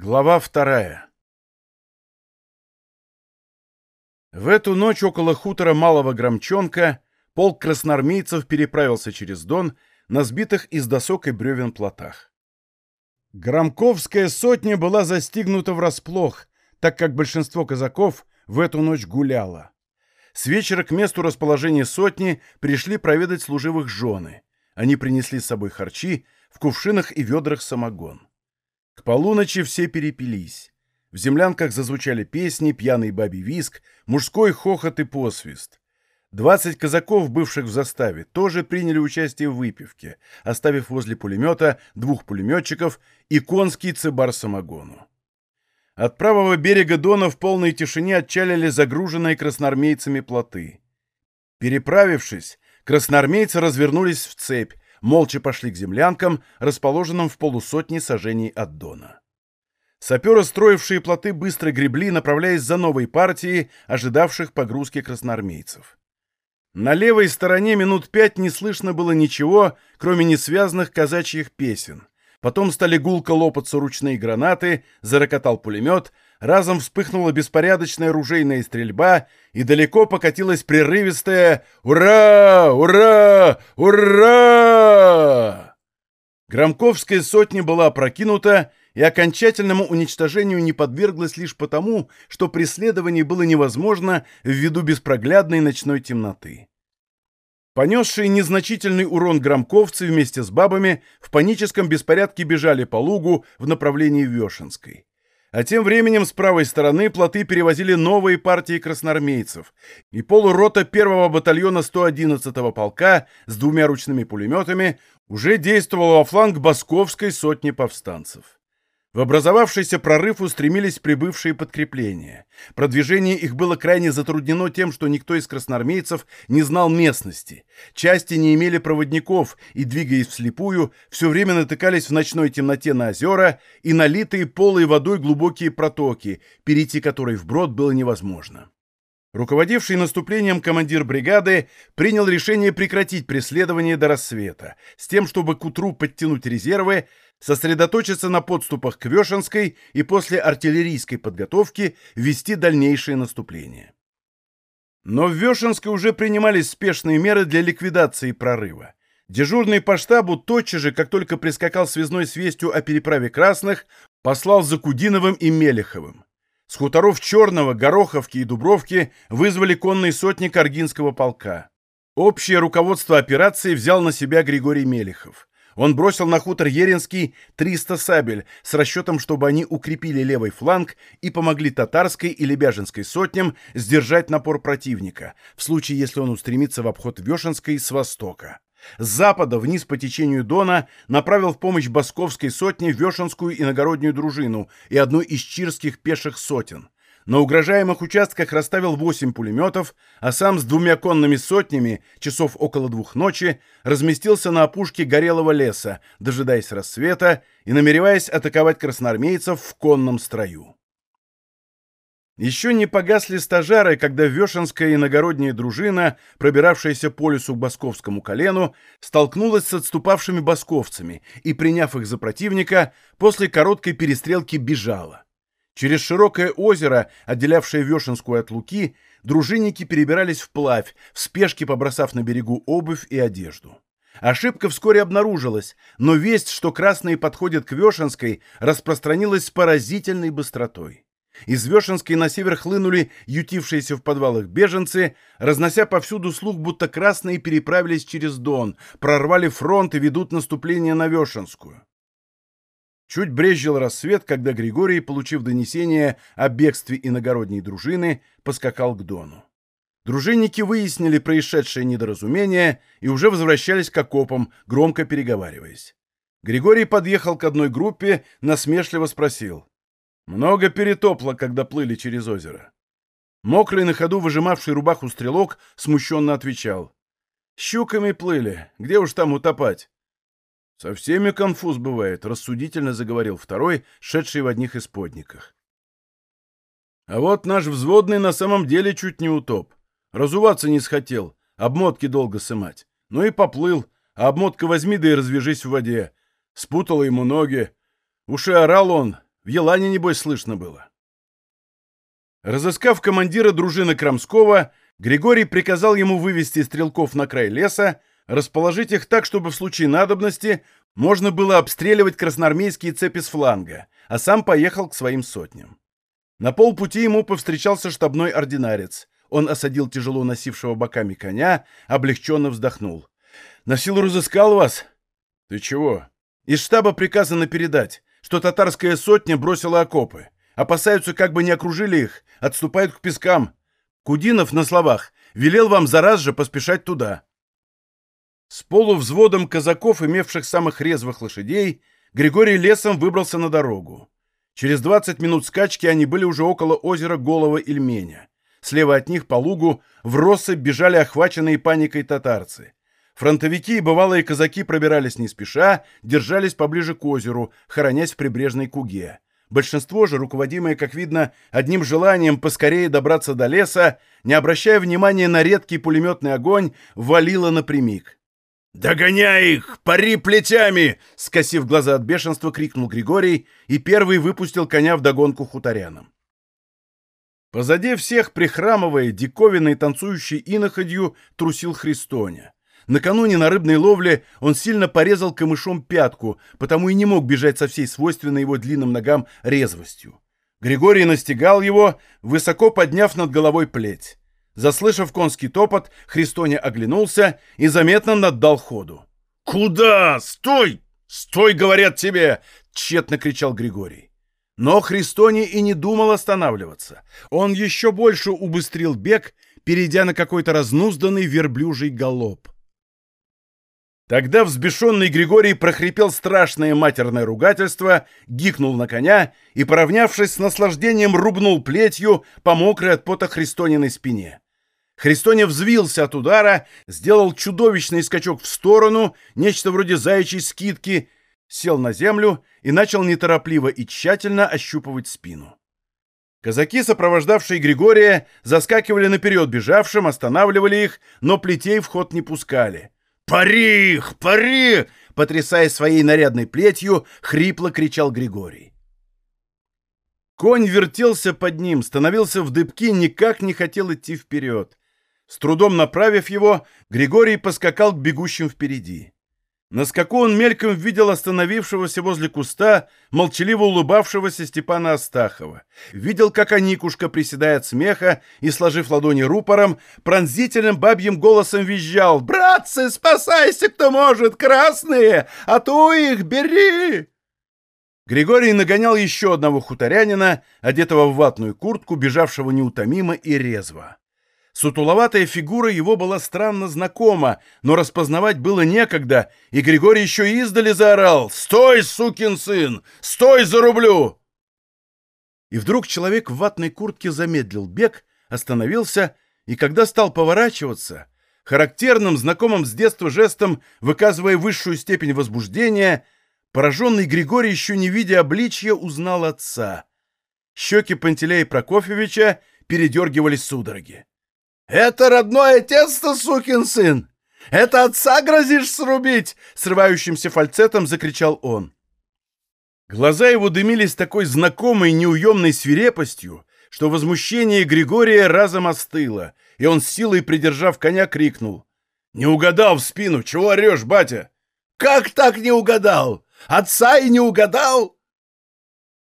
Глава вторая В эту ночь около хутора Малого Громчонка полк красноармейцев переправился через Дон на сбитых из досок и бревен плотах. Громковская сотня была застигнута врасплох, так как большинство казаков в эту ночь гуляло. С вечера к месту расположения сотни пришли проведать служивых жены. Они принесли с собой харчи, в кувшинах и ведрах самогон. К полуночи все перепились. В землянках зазвучали песни, пьяный бабий виск, мужской хохот и посвист. Двадцать казаков, бывших в заставе, тоже приняли участие в выпивке, оставив возле пулемета двух пулеметчиков и конский цибар самогону. От правого берега Дона в полной тишине отчалили загруженные красноармейцами плоты. Переправившись, красноармейцы развернулись в цепь, молча пошли к землянкам, расположенным в полусотне сажений от Дона. Саперы, строившие плоты, быстро гребли, направляясь за новой партией, ожидавших погрузки красноармейцев. На левой стороне минут пять не слышно было ничего, кроме несвязанных казачьих песен. Потом стали гулко лопаться ручные гранаты, зарокотал пулемет, разом вспыхнула беспорядочная ружейная стрельба, и далеко покатилась прерывистая «Ура! Ура! Ура!». Громковская сотня была опрокинута и окончательному уничтожению не подверглась лишь потому, что преследование было невозможно ввиду беспроглядной ночной темноты. Понесшие незначительный урон громковцы вместе с бабами в паническом беспорядке бежали по лугу в направлении Вешенской. А тем временем с правой стороны плоты перевозили новые партии красноармейцев, и полурота первого батальона 111-го полка с двумя ручными пулеметами уже действовала во фланг Басковской сотни повстанцев. В образовавшийся прорыв устремились прибывшие подкрепления. Продвижение их было крайне затруднено тем, что никто из красноармейцев не знал местности. Части не имели проводников и, двигаясь вслепую, все время натыкались в ночной темноте на озера и налитые полой водой глубокие протоки, перейти которой вброд было невозможно. Руководивший наступлением командир бригады принял решение прекратить преследование до рассвета, с тем, чтобы к утру подтянуть резервы, сосредоточиться на подступах к Вешенской и после артиллерийской подготовки вести дальнейшее наступление. Но в Вешенской уже принимались спешные меры для ликвидации прорыва. Дежурный по штабу тотчас же, как только прискакал связной с вестью о переправе красных, послал за Кудиновым и Мелеховым. С хуторов Черного, Гороховки и Дубровки вызвали конные сотни Каргинского полка. Общее руководство операции взял на себя Григорий Мелехов. Он бросил на хутор Еринский 300 сабель с расчетом, чтобы они укрепили левый фланг и помогли татарской и лебяжинской сотням сдержать напор противника, в случае, если он устремится в обход Вешенской с востока. С запада вниз по течению Дона направил в помощь Басковской сотне Вешенскую иногороднюю дружину и одну из чирских пеших сотен. На угрожаемых участках расставил 8 пулеметов, а сам с двумя конными сотнями, часов около двух ночи, разместился на опушке горелого леса, дожидаясь рассвета и намереваясь атаковать красноармейцев в конном строю. Еще не погасли стажары, когда Вешенская иногородняя дружина, пробиравшаяся по лесу к Басковскому колену, столкнулась с отступавшими басковцами и, приняв их за противника, после короткой перестрелки бежала. Через широкое озеро, отделявшее Вешенскую от Луки, дружинники перебирались вплавь, в спешке побросав на берегу обувь и одежду. Ошибка вскоре обнаружилась, но весть, что красные подходят к Вешенской, распространилась с поразительной быстротой. Из Вешенской на север хлынули ютившиеся в подвалах беженцы, разнося повсюду слух, будто красные переправились через Дон, прорвали фронт и ведут наступление на Вешенскую. Чуть брезжил рассвет, когда Григорий, получив донесение о бегстве иногородней дружины, поскакал к Дону. Дружинники выяснили происшедшее недоразумение и уже возвращались к окопам, громко переговариваясь. Григорий подъехал к одной группе, насмешливо спросил. «Много перетопло, когда плыли через озеро». Мокрый на ходу выжимавший рубаху стрелок смущенно отвечал. «Щуками плыли, где уж там утопать?» «Со всеми конфуз бывает», — рассудительно заговорил второй, шедший в одних исподниках. «А вот наш взводный на самом деле чуть не утоп. Разуваться не схотел, обмотки долго сымать. Ну и поплыл, а обмотка возьми да и развяжись в воде. Спутала ему ноги. Уши орал он, В Елане, небось, слышно было. Разыскав командира дружины Крамского, Григорий приказал ему вывести стрелков на край леса, расположить их так, чтобы в случае надобности можно было обстреливать красноармейские цепи с фланга, а сам поехал к своим сотням. На полпути ему повстречался штабной ординарец. Он осадил тяжело носившего боками коня, облегченно вздохнул. «На силу разыскал вас?» «Ты чего?» «Из штаба приказано передать, что татарская сотня бросила окопы. Опасаются, как бы не окружили их, отступают к пескам. Кудинов на словах велел вам зараз же поспешать туда». С полувзводом казаков, имевших самых резвых лошадей, Григорий лесом выбрался на дорогу. Через 20 минут скачки они были уже около озера Голого Ильменя. Слева от них по лугу в россыпь бежали охваченные паникой татарцы. Фронтовики и бывалые казаки пробирались не спеша, держались поближе к озеру, хоронясь в прибрежной куге. Большинство же, руководимое, как видно, одним желанием поскорее добраться до леса, не обращая внимания на редкий пулеметный огонь, валило напрямик. «Догоняй их! Пари плетями!» — скосив глаза от бешенства, крикнул Григорий и первый выпустил коня в догонку хуторянам. Позади всех, прихрамывая, диковинной танцующей иноходью, трусил Христоня. Накануне на рыбной ловле он сильно порезал камышом пятку, потому и не мог бежать со всей свойственной его длинным ногам резвостью. Григорий настигал его, высоко подняв над головой плеть. Заслышав конский топот, Христоня оглянулся и заметно наддал ходу. «Куда? Стой! Стой, говорят тебе!» — тщетно кричал Григорий. Но Христони и не думал останавливаться. Он еще больше убыстрил бег, перейдя на какой-то разнузданный верблюжий галоп. Тогда взбешенный Григорий прохрипел страшное матерное ругательство, гикнул на коня и, поравнявшись с наслаждением, рубнул плетью по мокрой от пота Христониной спине. Христоня взвился от удара, сделал чудовищный скачок в сторону, нечто вроде заячьей скидки, сел на землю и начал неторопливо и тщательно ощупывать спину. Казаки, сопровождавшие Григория, заскакивали наперед бежавшим, останавливали их, но плетей в ход не пускали. «Пари их! Пари!» Потрясая своей нарядной плетью, хрипло кричал Григорий. Конь вертелся под ним, становился в дыбки, никак не хотел идти вперед. С трудом направив его, Григорий поскакал к бегущим впереди. На скаку он мельком видел остановившегося возле куста, молчаливо улыбавшегося Степана Астахова. Видел, как Аникушка, приседая от смеха и, сложив ладони рупором, пронзительным бабьим голосом визжал «Братцы, спасайся, кто может! Красные! А то их бери!» Григорий нагонял еще одного хуторянина, одетого в ватную куртку, бежавшего неутомимо и резво. Сутуловатая фигура его была странно знакома, но распознавать было некогда, и Григорий еще издали заорал «Стой, сукин сын! Стой, зарублю!» И вдруг человек в ватной куртке замедлил бег, остановился, и когда стал поворачиваться, характерным, знакомым с детства жестом, выказывая высшую степень возбуждения, пораженный Григорий, еще не видя обличья, узнал отца. Щеки Пантелея Прокофьевича передергивались судороги. «Это родное тесто, сукин сын! Это отца грозишь срубить!» Срывающимся фальцетом закричал он. Глаза его дымились такой знакомой неуемной свирепостью, что возмущение Григория разом остыло, и он с силой, придержав коня, крикнул. «Не угадал в спину! Чего орешь, батя?» «Как так не угадал? Отца и не угадал?»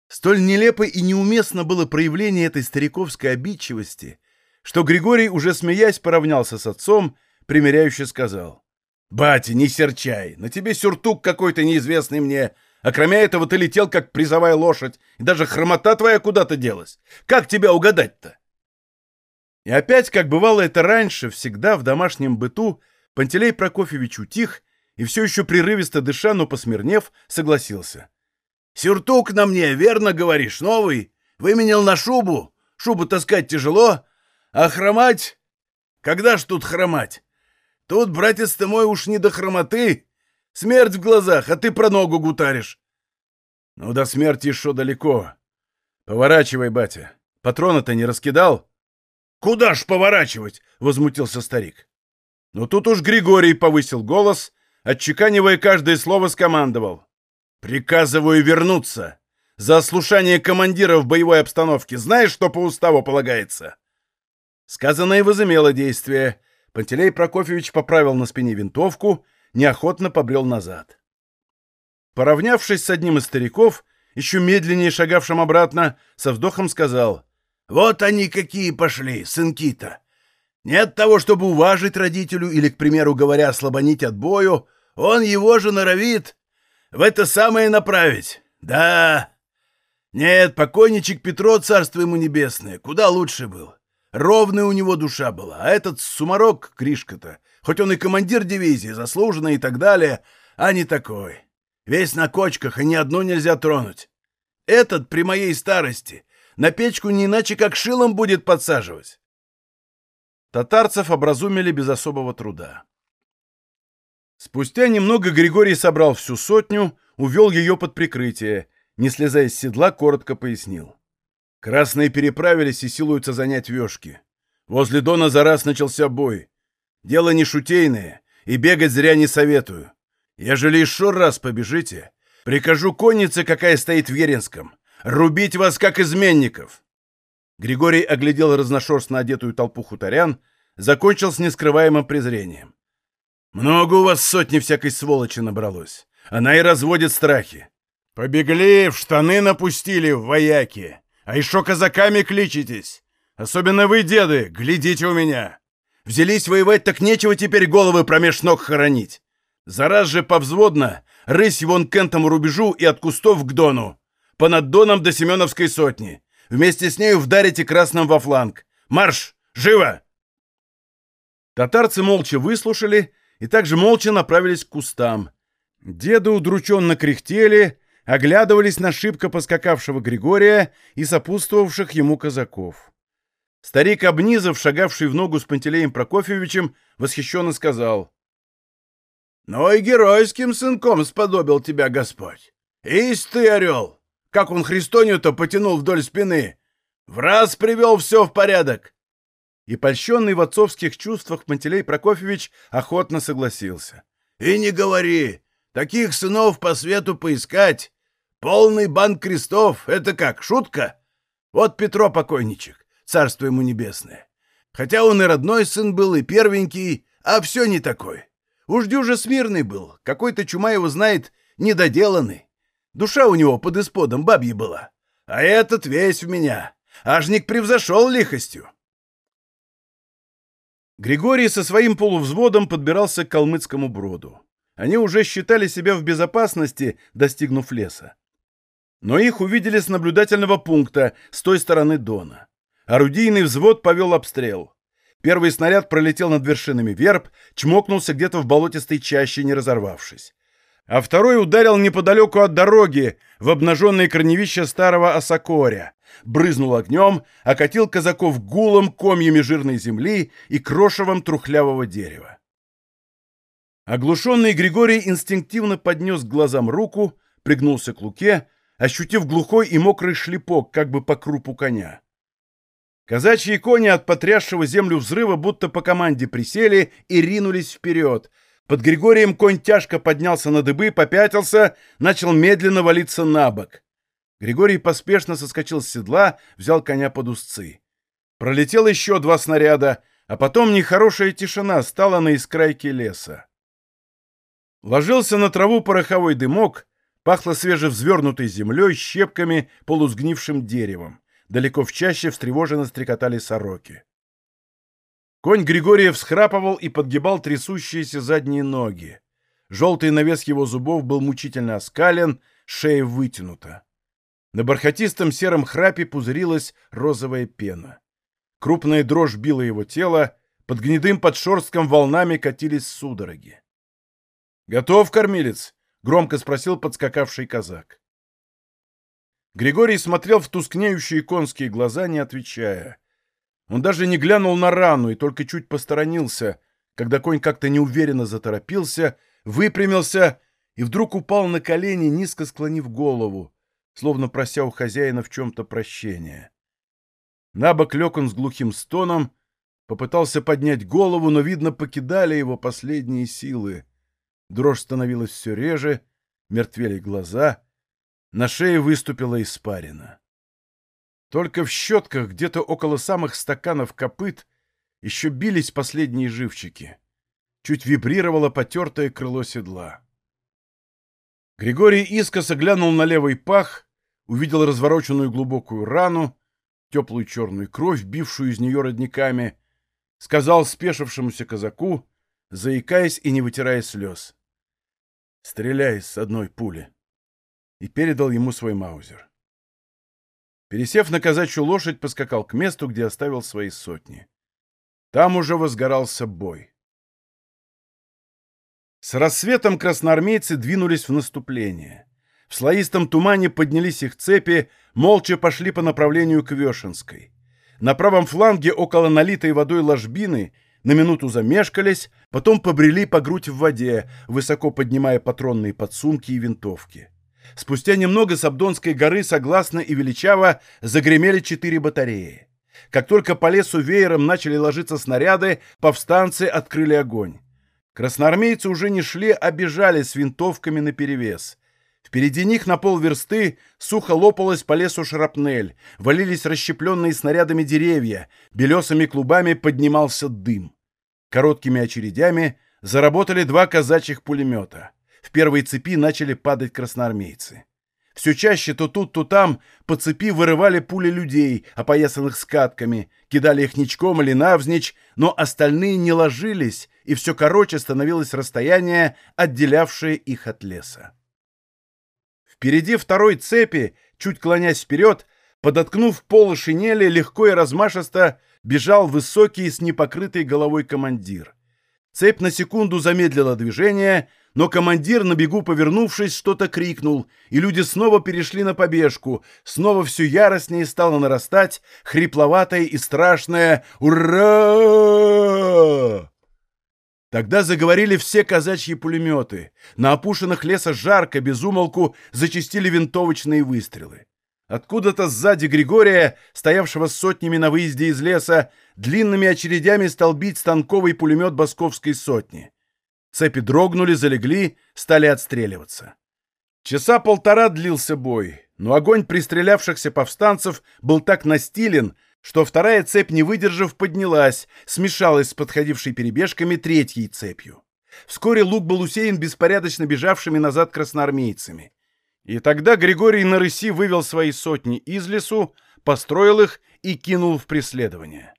Столь нелепо и неуместно было проявление этой стариковской обидчивости, что Григорий, уже смеясь, поравнялся с отцом, примиряюще сказал. «Батя, не серчай, на тебе сюртук какой-то неизвестный мне, а кроме этого ты летел, как призовая лошадь, и даже хромота твоя куда-то делась. Как тебя угадать-то?» И опять, как бывало это раньше, всегда в домашнем быту, Пантелей Прокофьевич утих и все еще прерывисто дыша, но посмирнев, согласился. «Сюртук на мне, верно говоришь, новый? Выменял на шубу. Шубу таскать тяжело, а хромать? Когда ж тут хромать? Тут, братец ты мой, уж не до хромоты. Смерть в глазах, а ты про ногу гутаришь. Ну, до смерти еще далеко. Поворачивай, батя. Патрона-то не раскидал? Куда ж поворачивать? Возмутился старик. Но тут уж Григорий повысил голос, отчеканивая каждое слово, скомандовал. «Приказываю вернуться! За ослушание командира в боевой обстановке знаешь, что по уставу полагается?» Сказанное возымело действие. Пантелей Прокофьевич поправил на спине винтовку, неохотно побрел назад. Поравнявшись с одним из стариков, еще медленнее шагавшим обратно, со вздохом сказал, «Вот они какие пошли, сынки-то! Нет того, чтобы уважить родителю или, к примеру говоря, слабонить от бою, он его же норовит в это самое направить. Да, нет, покойничек Петро, царство ему небесное, куда лучше был. Ровная у него душа была, а этот сумарок, Кришка-то, хоть он и командир дивизии, заслуженный и так далее, а не такой. Весь на кочках, и ни одну нельзя тронуть. Этот при моей старости на печку не иначе как шилом будет подсаживать. Татарцев образумили без особого труда. Спустя немного Григорий собрал всю сотню, увел ее под прикрытие, не слезая с седла, коротко пояснил. Красные переправились и силуются занять вешки. Возле Дона за раз начался бой. Дело не шутейное, и бегать зря не советую. Ежели еще раз побежите, прикажу коннице, какая стоит в Еренском, рубить вас, как изменников. Григорий оглядел разношерстно одетую толпу хуторян, закончил с нескрываемым презрением. «Много у вас сотни всякой сволочи набралось. Она и разводит страхи. Побегли, в штаны напустили, в вояки. А еще казаками кличитесь. Особенно вы, деды, глядите у меня. Взялись воевать, так нечего теперь головы промеж ног хоронить. Зараз же повзводно, рысь вон к этому рубежу и от кустов к Дону. Понад Доном до Семеновской сотни. Вместе с нею вдарите красным во фланг. Марш! Живо!» Татарцы молча выслушали и также молча направились к кустам. Деды удрученно кряхтели, оглядывались на шибко поскакавшего Григория и сопутствовавших ему казаков. Старик Обнизов, шагавший в ногу с Пантелеем Прокофьевичем, восхищенно сказал. «Ну и геройским сынком сподобил тебя Господь! Ись ты, орел! Как он Христонию-то потянул вдоль спины! В раз привел все в порядок!» И польщенный в отцовских чувствах Пантелей Прокофьевич охотно согласился. «И не говори! Таких сынов по свету поискать! Полный банк крестов — это как, шутка? Вот Петро покойничек, царство ему небесное. Хотя он и родной сын был, и первенький, а все не такой. Уж дюже смирный был, какой-то чума его знает, недоделанный. Душа у него под исподом бабья была. А этот весь в меня. Ажник превзошел лихостью. Григорий со своим полувзводом подбирался к калмыцкому броду. Они уже считали себя в безопасности, достигнув леса. Но их увидели с наблюдательного пункта, с той стороны Дона. Орудийный взвод повел обстрел. Первый снаряд пролетел над вершинами верб, чмокнулся где-то в болотистой чаще, не разорвавшись. А второй ударил неподалеку от дороги, в обнаженное корневище старого осокоря. Брызнул огнем, окатил казаков гулом, комьями жирной земли и крошевом трухлявого дерева. Оглушенный Григорий инстинктивно поднес к глазам руку, пригнулся к луке, ощутив глухой и мокрый шлепок, как бы по крупу коня. Казачьи кони от потрясшего землю взрыва будто по команде присели и ринулись вперед. Под Григорием конь тяжко поднялся на дыбы, попятился, начал медленно валиться на бок. Григорий поспешно соскочил с седла, взял коня под узцы. Пролетел еще два снаряда, а потом нехорошая тишина стала на искрайке леса. Ложился на траву пороховой дымок, пахло свежевзвернутой землей, щепками, полусгнившим деревом. Далеко в чаще встревоженно стрекотали сороки. Конь Григория всхрапывал и подгибал трясущиеся задние ноги. Желтый навес его зубов был мучительно оскален, шея вытянута. На бархатистом сером храпе пузырилась розовая пена. Крупная дрожь била его тело, под гнедым подшерстком волнами катились судороги. «Готов, кормилец?» — громко спросил подскакавший казак. Григорий смотрел в тускнеющие конские глаза, не отвечая. Он даже не глянул на рану и только чуть посторонился, когда конь как-то неуверенно заторопился, выпрямился и вдруг упал на колени, низко склонив голову, словно прося у хозяина в чем-то прощения. Набок лег он с глухим стоном, попытался поднять голову, но, видно, покидали его последние силы. Дрожь становилась все реже, мертвели глаза. На шее выступила испарина. Только в щетках, где-то около самых стаканов копыт, еще бились последние живчики. Чуть вибрировало потертое крыло седла. Григорий искоса глянул на левый пах, увидел развороченную глубокую рану, теплую черную кровь, бившую из нее родниками, сказал спешившемуся казаку, заикаясь и не вытирая слез. «Стреляй с одной пули!» и передал ему свой маузер. Пересев на казачью лошадь, поскакал к месту, где оставил свои сотни. Там уже возгорался бой. С рассветом красноармейцы двинулись в наступление. В слоистом тумане поднялись их цепи, молча пошли по направлению к Вешенской. На правом фланге, около налитой водой ложбины, на минуту замешкались, потом побрели по грудь в воде, высоко поднимая патронные подсумки и винтовки. Спустя немного с Абдонской горы согласно и величаво загремели четыре батареи. Как только по лесу веером начали ложиться снаряды, повстанцы открыли огонь. Красноармейцы уже не шли, а бежали с винтовками наперевес. Впереди них на полверсты сухо лопалась по лесу шрапнель, валились расщепленные снарядами деревья, белесыми клубами поднимался дым. Короткими очередями заработали два казачьих пулемета в первой цепи начали падать красноармейцы. Все чаще то тут, то там по цепи вырывали пули людей, опоясанных скатками, кидали их ничком или навзничь, но остальные не ложились, и все короче становилось расстояние, отделявшее их от леса. Впереди второй цепи, чуть клонясь вперед, подоткнув полы шинели, легко и размашисто бежал высокий с непокрытой головой командир. Цепь на секунду замедлила движение — но командир, на бегу повернувшись, что-то крикнул, и люди снова перешли на побежку, снова все яростнее стало нарастать, хрипловатое и страшное «Ура!». Тогда заговорили все казачьи пулеметы. На опушинах леса жарко, безумолку, зачистили винтовочные выстрелы. Откуда-то сзади Григория, стоявшего с сотнями на выезде из леса, длинными очередями стал бить станковый пулемет Босковской сотни. Цепи дрогнули, залегли, стали отстреливаться. Часа полтора длился бой, но огонь пристрелявшихся повстанцев был так настилен, что вторая цепь, не выдержав, поднялась, смешалась с подходившей перебежками третьей цепью. Вскоре лук был усеян беспорядочно бежавшими назад красноармейцами. И тогда Григорий на рыси вывел свои сотни из лесу, построил их и кинул в преследование.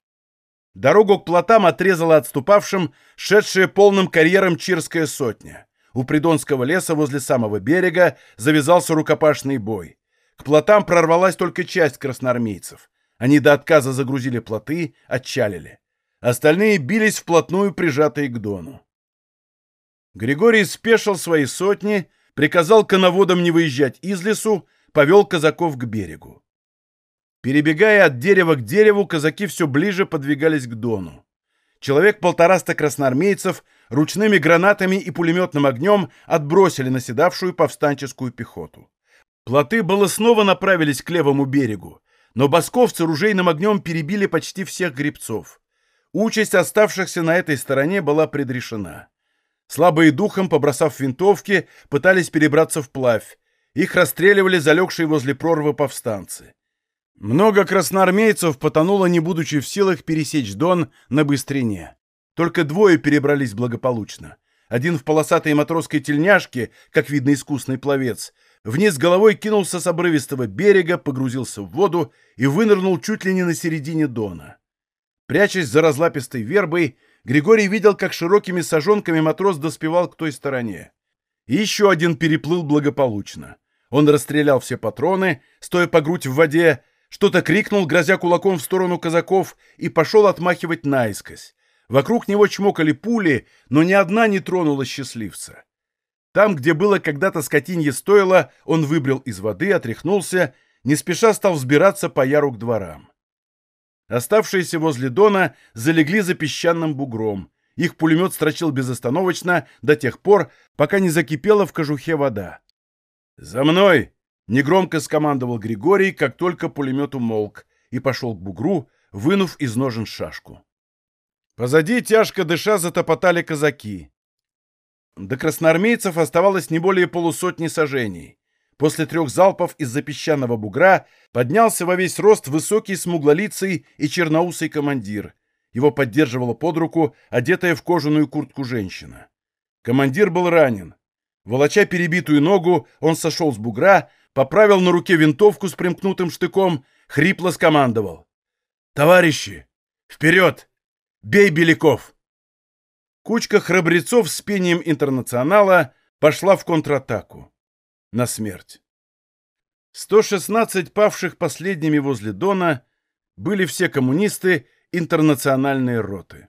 Дорогу к плотам отрезала отступавшим, шедшая полным карьером Чирская сотня. У Придонского леса возле самого берега завязался рукопашный бой. К плотам прорвалась только часть красноармейцев. Они до отказа загрузили плоты, отчалили. Остальные бились вплотную, прижатые к Дону. Григорий спешил свои сотни, приказал коноводам не выезжать из лесу, повел казаков к берегу. Перебегая от дерева к дереву, казаки все ближе подвигались к Дону. Человек полтораста красноармейцев ручными гранатами и пулеметным огнем отбросили наседавшую повстанческую пехоту. Плоты было снова направились к левому берегу, но босковцы ружейным огнем перебили почти всех гребцов. Участь оставшихся на этой стороне была предрешена. Слабые духом, побросав винтовки, пытались перебраться вплавь. Их расстреливали залегшие возле прорвы повстанцы. Много красноармейцев потонуло, не будучи в силах пересечь Дон на быстрине. Только двое перебрались благополучно. Один в полосатой матросской тельняшке, как видно искусный пловец, вниз головой кинулся с обрывистого берега, погрузился в воду и вынырнул чуть ли не на середине Дона. Прячась за разлапистой вербой, Григорий видел, как широкими сажонками матрос доспевал к той стороне. И еще один переплыл благополучно. Он расстрелял все патроны, стоя по грудь в воде, что-то крикнул, грозя кулаком в сторону казаков, и пошел отмахивать наискось. Вокруг него чмокали пули, но ни одна не тронула счастливца. Там, где было когда-то скотинье стоило, он выбрел из воды, отряхнулся, не спеша стал взбираться по яру к дворам. Оставшиеся возле Дона залегли за песчаным бугром. Их пулемет строчил безостановочно до тех пор, пока не закипела в кожухе вода. «За мной!» Негромко скомандовал Григорий, как только пулемет умолк, и пошел к бугру, вынув из ножен шашку. Позади, тяжко дыша, затопотали казаки. До красноармейцев оставалось не более полусотни сажений. После трех залпов из-за песчаного бугра поднялся во весь рост высокий смуглолицый и черноусый командир. Его поддерживала под руку одетая в кожаную куртку женщина. Командир был ранен. Волоча перебитую ногу, он сошел с бугра, поправил на руке винтовку с примкнутым штыком, хрипло скомандовал. «Товарищи! Вперед! Бей Беляков!» Кучка храбрецов с пением интернационала пошла в контратаку на смерть. 116 павших последними возле Дона были все коммунисты интернациональной роты.